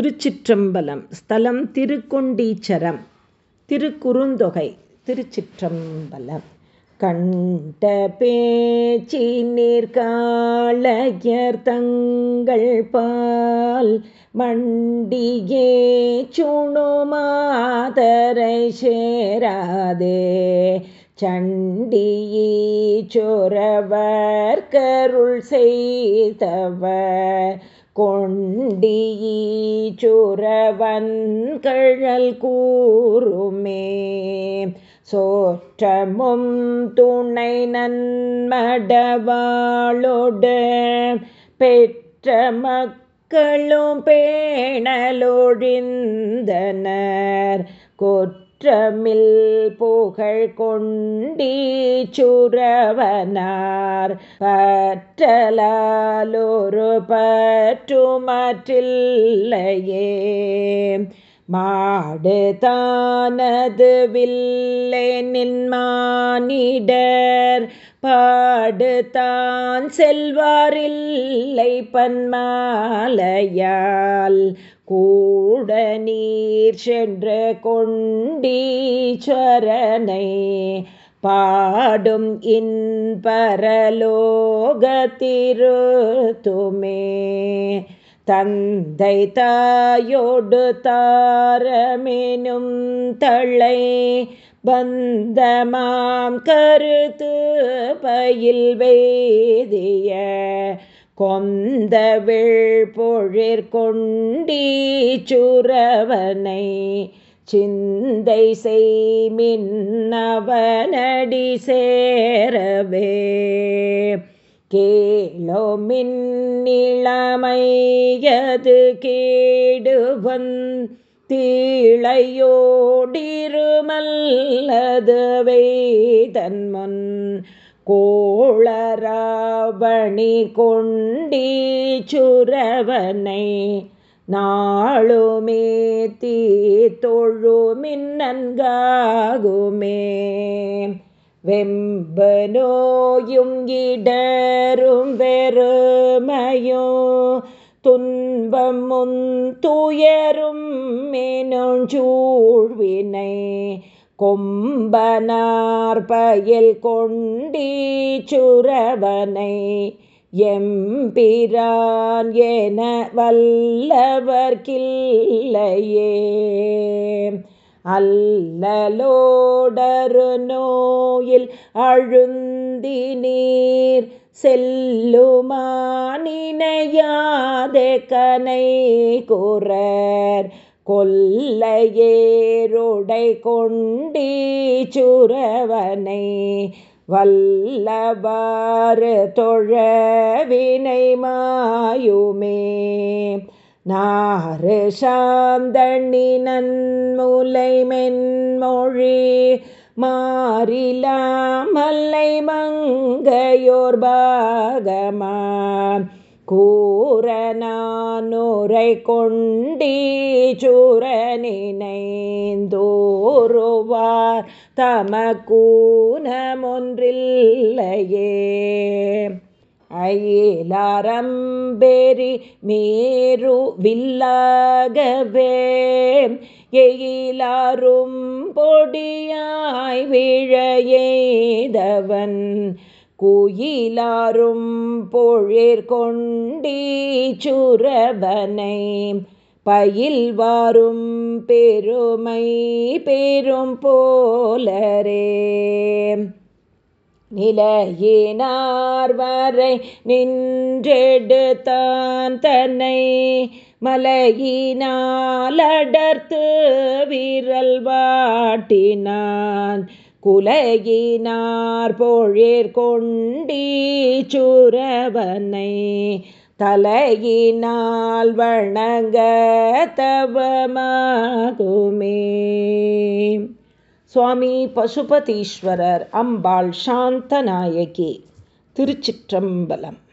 திருச்சிற்றம்பலம் ஸ்தலம் திருக்கொண்டீச்சரம் திருக்குறுந்தொகை திருச்சிற்றம்பலம். கண்ட பேச்சி நீர்காளையர் தங்கள் பால் மண்டியே சுணுமாதரை சேராதே. சண்டியீ சொரவர் கருள் செய்தவர் கொண்டீச்சுரவன் கழல் கூறுமே. சோற்றமும் துணை நன்மடவாளோடு பெற்ற மக்களும் பேணலொழிந்தனர். கொற்ற குற்றமில் புகழ் கொண்டீ பற்றலாலொரு பற்றுமற்றில்லையே. மாடு தானது வில்லை நின்மானிடர். பாடுதான் செல்வாரில்லை பன்மாலையால். கூட நீர் சென்று கொண்டீச்சரனை பாடும் இன்பரலோகத்திருத்துமே. தந்தை தாயோடு தாரமெனும் தளை பந்தமாம் கருத்து பயில் வேதிய கொந்த விழ்பொழிற் கொண்டீச்சுரவனை சிந்தை செய்மின்னவனடி சேரவே. கேளோ மின்னிளமையது கேடுவன் தீழையோடிருமல்லது வைதன்முன் கோளராவணி கொண்டீ சுரவனை நாளுமே தீ தொழுமின் வெம்பனோயும் இடரும் வெறுமையோ துன் முன் துயரும் மேனொஞ்சூழ்வினை கொம்பனார் பயல் கொண்டீ எம்பிரான் என வல்லவர்கில்லையே அல்லலோடரு நோயில் அழுந்தி நீர் செல்லுமா? கனை குரர் கொல்லையேருடை கொண்டீ சுரவனை வல்லவாறு தொழவினை மாயுமே. நாறு சாந்தணி நன்முலை மென்மொழி மாறிலாமல்லை மங்கையோர் பாகமான் கூறனானுரை கொண்டீச்சுரனினைந்தோருவார் தமக்கூனமொன்றில்லையே. அயிலாரம்பெரி மேரு வில்லாகவே எயிலாரும் பொடியாய் விழையேதவன் குயிலாரும் பொழிற் கொண்டீ பயில்வாரும் பெருமை பெரும் போலரே. நிலையினார் வரை நின்றெடுத்தான் தன்னை. மலையினால் அடர்த்து விரல் வாட்டினான். குலகினார் பொழிற் கொண்டீ சுரவனை தலையினால் வணங்க தவமாகுமே. சுவாமி பசுபதீஸ்வரர் அம்பாள் சாந்தநாயகி திருச்சிற்றம்பலம்.